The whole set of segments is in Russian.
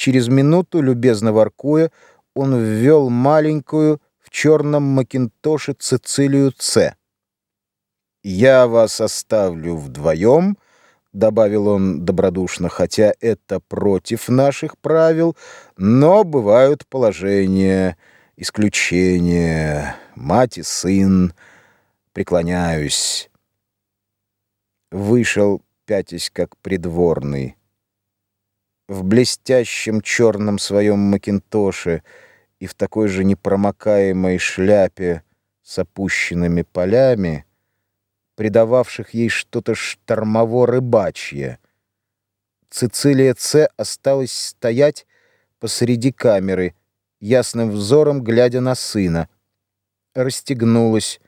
Через минуту, любезно воркуя, он ввел маленькую в черном макинтоше Цицилию Ц. «Я вас оставлю вдвоем», — добавил он добродушно, «хотя это против наших правил, но бывают положения, исключения, мать и сын, преклоняюсь». Вышел, пятясь как придворный. В блестящем черном своем макинтоше и в такой же непромокаемой шляпе с опущенными полями — придававших ей что-то штормово-рыбачье. Цицилия Ц. осталась стоять посреди камеры, ясным взором глядя на сына. Расстегнулась,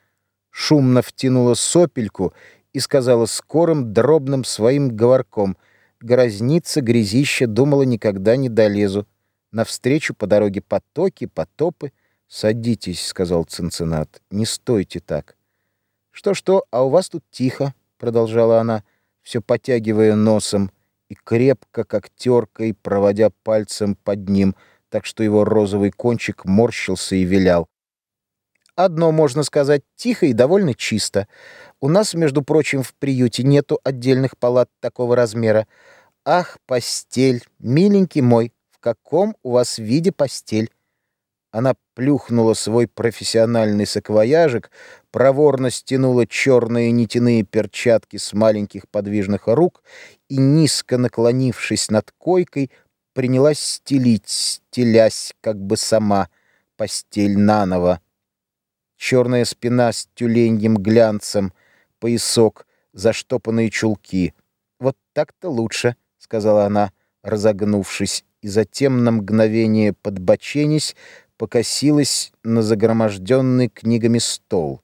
шумно втянула сопельку и сказала скорым, дробным своим говорком «Грозница, грязища, думала, никогда не долезу. Навстречу по дороге потоки, потопы. Садитесь», — сказал Цинциннат, — «не стойте так». «Что-что, а у вас тут тихо», — продолжала она, все потягивая носом и крепко, как теркой, проводя пальцем под ним, так что его розовый кончик морщился и вилял. «Одно, можно сказать, тихо и довольно чисто. У нас, между прочим, в приюте нету отдельных палат такого размера. Ах, постель, миленький мой, в каком у вас виде постель?» Она плюхнула свой профессиональный саквояжик, проворно стянула черные нитяные перчатки с маленьких подвижных рук и, низко наклонившись над койкой, принялась стелить, стелясь как бы сама, постель наново. Черная спина с тюленьем глянцем, поясок, заштопанные чулки. «Вот так-то лучше», — сказала она, разогнувшись, и затем на мгновение подбоченись, покосилась на загроможденный книгами стол.